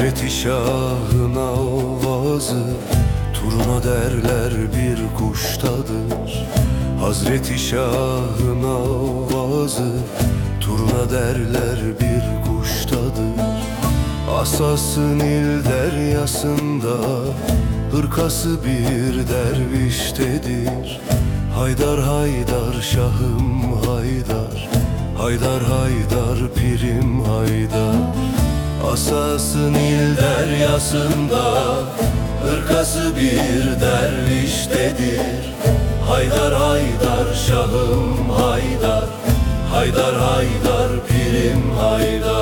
Hazreti Şah'ın avazı Turna derler bir kuştadır Hazreti Şah'ın avazı Turna derler bir kuştadır Asası Nil deryasında Hırkası bir derviştedir. Haydar haydar şahım haydar Haydar haydar pirim haydar Asası Nil deryasında Hırkası bir derviştedir Haydar haydar şahım haydar Haydar haydar pirim haydar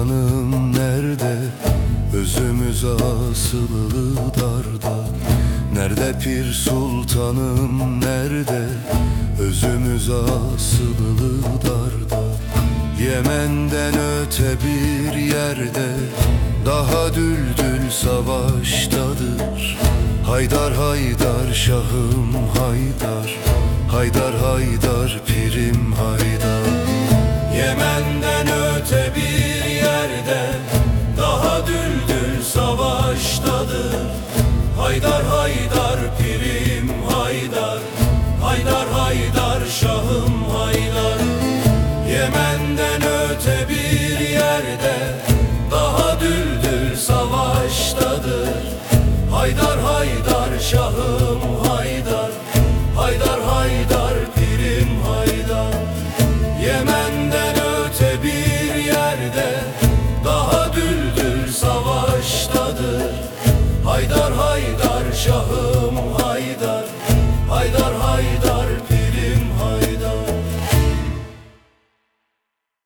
sultanım nerede? Özümüz asılı darda. Nerede pir sultanım nerede? Özümüz asılı darda. Yemen'den öte bir yerde Daha düldül savaştadır. Haydar haydar şahım haydar. Haydar haydar pirim haydar Haydar haydar pirim haydar. Haydar haydar şahım haydar. Yemen'den öte bir yerde Daha düldül savaştadır. Haydar haydar şahım haydar. Haydar haydar pirim haydar. Yemen Hoy dormimos